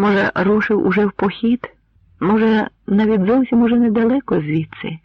Може, рушив уже в похід, може, навіть зовсім уже недалеко звідси,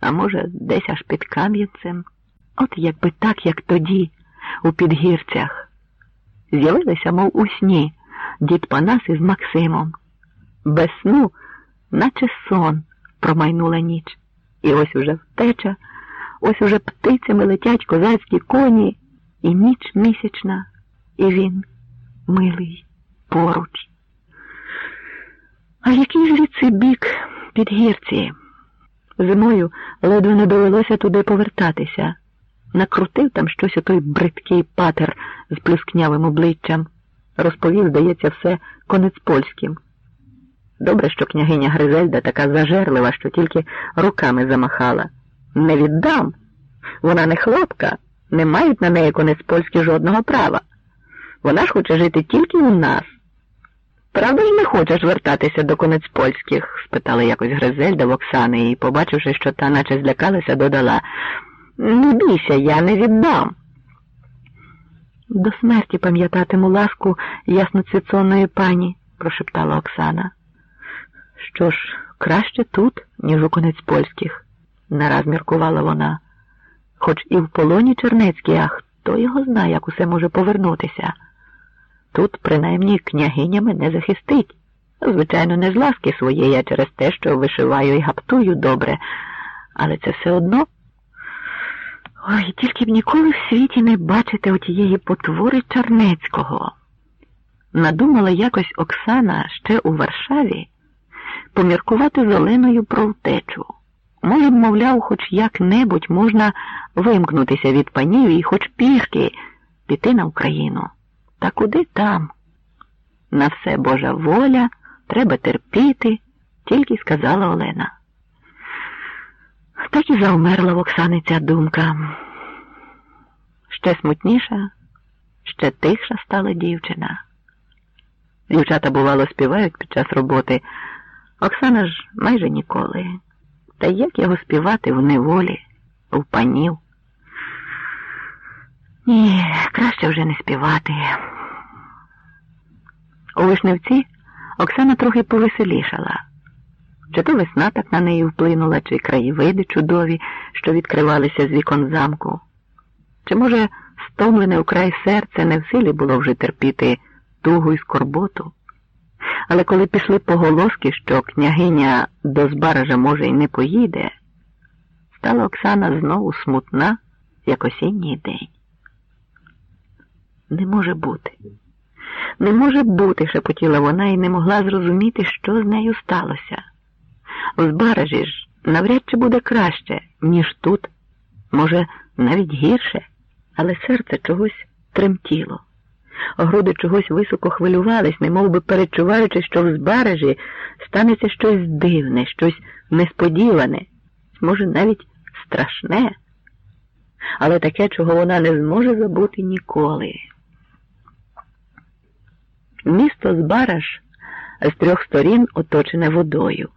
а може, десь аж під Кам'янцем. От якби так, як тоді, у підгірцях. З'явилися, мов у сні, дід Панас із Максимом. Без сну, наче сон, промайнула ніч. І ось уже втеча, ось уже птицями летять козацькі коні, і ніч місячна, і він, милий, поруч. А який звідси бік підгірці? Зимою ледве не довелося туди повертатися. Накрутив там щось отой бридкий патер з плюскнявим обличчям. Розповів, здається, все конець польським. Добре, що княгиня Гризельда така зажерлива, що тільки руками замахала. Не віддам. Вона не хлопка, не мають на неї конець польські жодного права. Вона ж хоче жити тільки у нас. Правда ж не хочеш вертатися до конець польських? спитала якось Гризельда в Оксани і, побачивши, що та наче злякалася, додала Не бійся, я не віддам. До смерті пам'ятатиму ласку ясноцвіцонної пані, прошептала Оксана. Що ж, краще тут, ніж у конець польських, нараз міркувала вона. Хоч і в полоні Чернецькій, а хто його знає, як усе може повернутися. Тут, принаймні, княгиня мене захистить. Звичайно, не з ласки своєї, а через те, що вишиваю і гаптую добре, але це все одно. Ой, тільки б ніколи в світі не бачити отієї потвори Чернецького. Надумала якось Оксана ще у Варшаві поміркувати з Оленою про втечу. Може, мовляв, хоч як-небудь можна вимкнутися від панів і хоч пішки піти на Україну. Та куди там? На все Божа воля, треба терпіти, тільки сказала Олена. Так і завмерла в Оксани ця думка. Ще смутніша, ще тихша стала дівчина. Дівчата, бувало, співають під час роботи, Оксана ж майже ніколи. Та як його співати в неволі, в панів? Ні, краще вже не співати. У вишневці Оксана трохи повеселішала. Чи то весна так на неї вплинула, чи краєвиди чудові, що відкривалися з вікон замку. Чи, може, стомлене украй серце не в силі було вже терпіти тугу і скорботу? Але коли пішли поголоски, що княгиня до Збаража, може, й не поїде, стала Оксана знову смутна, як осінній день. Не може бути. Не може бути, шепотіла вона і не могла зрозуміти, що з нею сталося. В Збаражі ж навряд чи буде краще, ніж тут, може, навіть гірше, але серце чогось тремтіло. Груди чогось високо хвилювались, немов би перечуваючи, що в збережі станеться щось дивне, щось несподіване, може, навіть страшне, але таке, чого вона не зможе забути ніколи. Місто Збараж з трьох сторін оточене водою.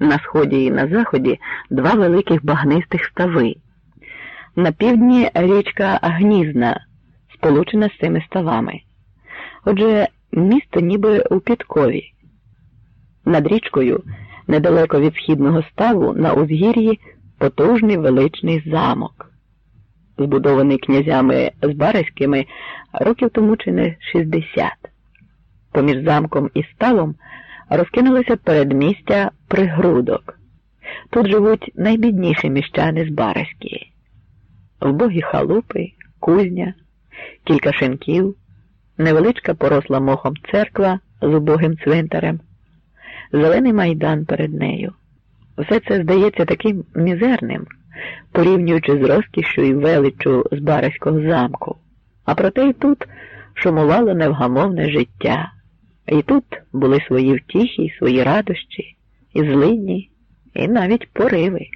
На сході і на заході два великих багнистих стави. На півдні річка Гнізна, сполучена з цими ставами. Отже, місто ніби у підкові. Над річкою, недалеко від східного ставу, на узгір'ї потужний величний замок, збудований князями Збаразькими років тому чи не 60. Поміж замком і ставом розкинулося передмістя пригрудок. Тут живуть найбідніші міщани з Бараські. Вбогі халупи, кузня, кілька шинків, невеличка поросла мохом церква з убогим цвинтарем, зелений майдан перед нею. Все це здається таким мізерним, порівнюючи з розкішю і величчю з Бараського замку. А проте й тут шумувало невгамовне життя. І тут були свої втіхи, свої радощі, і злидні, і навіть пориви.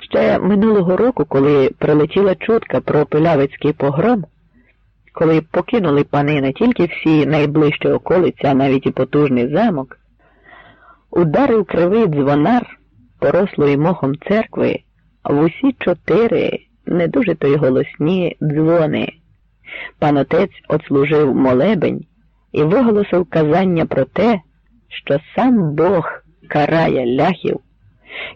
Ще минулого року, коли прилетіла чутка про пилявицький погром, коли покинули пани не тільки всі найближчі околиці, а навіть і потужний замок, ударив кривий дзвонар порослої мохом церкви в усі чотири не дуже то й голосні дзвони. Пан отець отслужив молебень і виголосив казання про те, що сам Бог карає ляхів,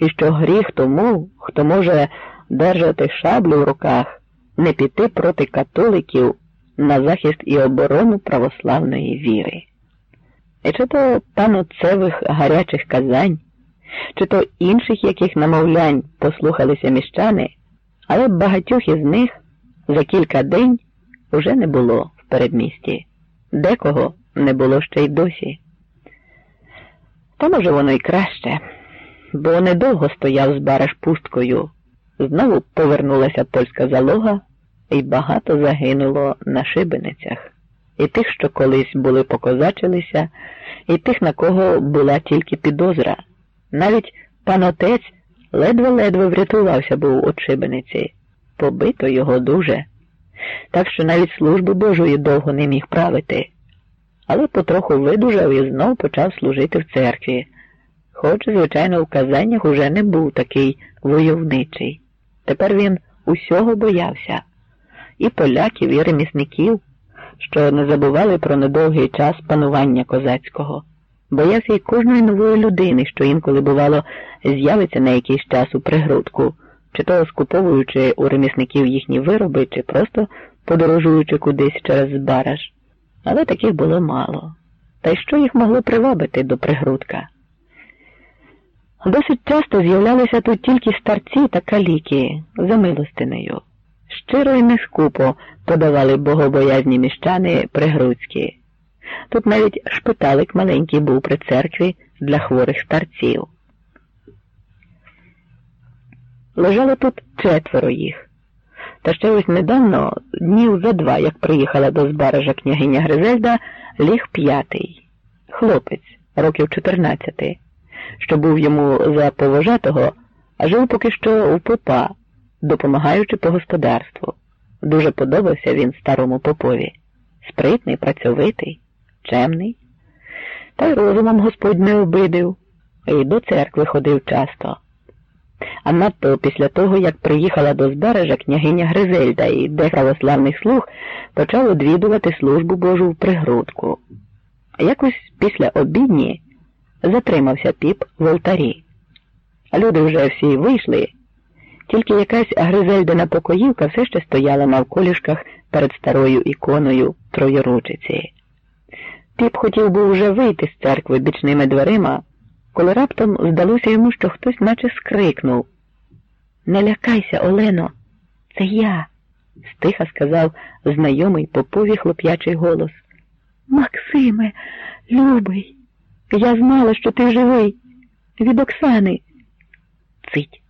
і що гріх тому, хто може держати шаблю в руках, не піти проти католиків на захист і оборону православної віри. І чи то паноцевих гарячих казань, чи то інших яких намовлянь послухалися міщани, але багатьох із них за кілька день уже не було в передмісті, декого не було ще й досі. Та може воно й краще, бо недовго стояв з бараш пусткою, знову повернулася польська залога, і багато загинуло на шибеницях, і тих, що колись були покозачилися, і тих, на кого була тільки підозра. Навіть пан отець ледве-ледве врятувався був у шибениці, побито його дуже, так що навіть служби Божої довго не міг правити але потроху видужав і знов почав служити в церкві, хоч, звичайно, в казаннях уже не був такий войовничий. Тепер він усього боявся і поляків, і ремісників, що не забували про недовгий час панування козацького. Боявся й кожної нової людини, що інколи, бувало, з'явиться на якийсь час у пригрудку, чи то скуповуючи у ремісників їхні вироби, чи просто подорожуючи кудись через збараж але таких було мало. Та й що їх могло привабити до пригрудка? Досить часто з'являлися тут тільки старці та каліки за милостинею. Щиро і нескупо подавали богобоязні міщани пригрудські. Тут навіть шпиталик маленький був при церкві для хворих старців. Лежало тут четверо їх. Та ще ось недавно, днів за два, як приїхала до збережа княгиня Гризельда, ліг п'ятий, хлопець, років чотирнадцяти, що був йому за повожатого, а жив поки що у попа, допомагаючи по господарству. Дуже подобався він старому попові. Спритний, працьовитий, чемний. Та й розумом Господь не обидив, і до церкви ходив часто. А надто після того, як приїхала до збережа княгиня Гризельда і де православних слуг почав відвідувати службу Божу в пригрудку. Якось після обідні затримався піп в алтарі. Люди вже всі вийшли, тільки якась Гризельдина покоївка все ще стояла на вколішках перед старою іконою Троєручиці. Піп хотів би вже вийти з церкви бічними дверима коли раптом здалося йому, що хтось наче скрикнув. Не лякайся, Олено, це я, стиха сказав знайомий попові хлоп'ячий голос. Максиме, любий, я знала, що ти живий. Від Оксани. Цить,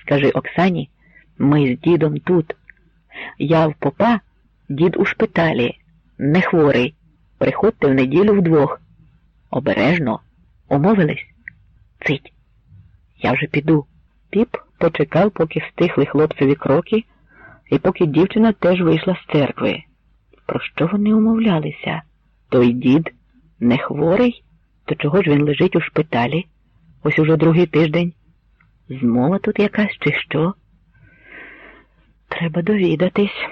скажи Оксані, ми з дідом тут. Я в попа, дід у шпиталі, не хворий. Приходьте в неділю вдвох. Обережно, умовились. Цить. Я вже піду. Піп почекав, поки стихли хлопцеві кроки, і поки дівчина теж вийшла з церкви. Про що вони умовлялися? Той дід не хворий, то чого ж він лежить у шпиталі? Ось уже другий тиждень. Змова тут якась, чи що? Треба довідатись.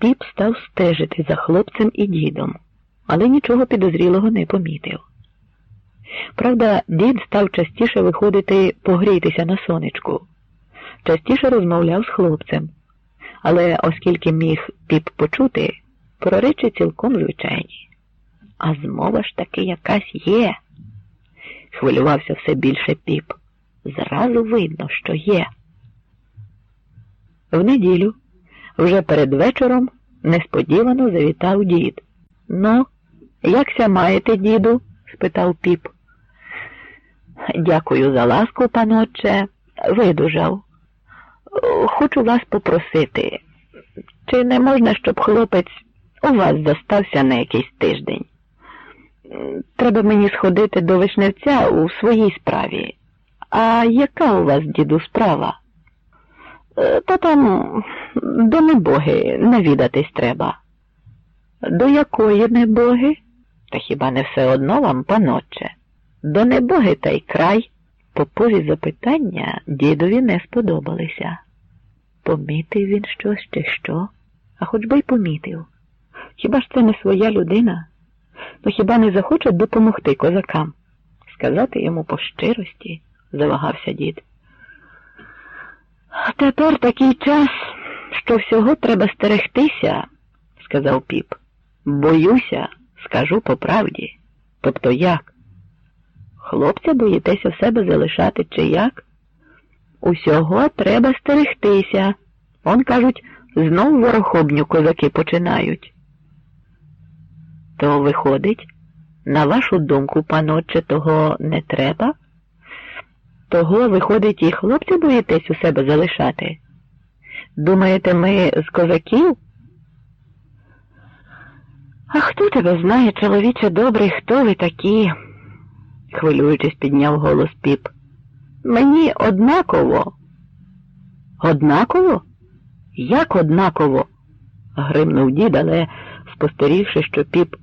Піп став стежити за хлопцем і дідом, але нічого підозрілого не помітив. Правда, дід став частіше виходити погрітися на сонечку, частіше розмовляв з хлопцем, але оскільки міг піп почути, про речі цілком звичайні. А змова ж таки якась є. Хвилювався все більше піп. Зразу видно, що є. В неділю, вже перед вечором, несподівано завітав дід. Ну, якся маєте, діду? спитав піп. Дякую за ласку, паноче, видужав. Хочу вас попросити, чи не можна, щоб хлопець у вас застався на якийсь тиждень? Треба мені сходити до вишневця у своїй справі. А яка у вас, діду, справа? Та там до небоги навідатись треба. До якої небоги? Та хіба не все одно вам, паноче? До небоги та й край. Попові запитання дідові не сподобалися. Помітив він щось чи що, а хоч би й помітив. Хіба ж це не своя людина? Ну хіба не захочуть допомогти козакам? Сказати йому по щирості, завагався дід. Тепер такий час, що всього треба стерегтися, сказав піп. Боюся, скажу по правді. Тобто як? Хлопця боїтеся в себе залишати чи як? Усього треба стерегтися. Он, кажуть, знов ворохобню козаки починають. То виходить, на вашу думку, панотче, того не треба? Того, виходить, і хлопця боїтесь у себе залишати? Думаєте, ми з козаків? А хто тебе знає, чоловіче добрий, хто ви такі? Хвилюючись, підняв голос піп. Мені однаково. Однаково? Як однаково? гримнув дід, але спостерігши, що піп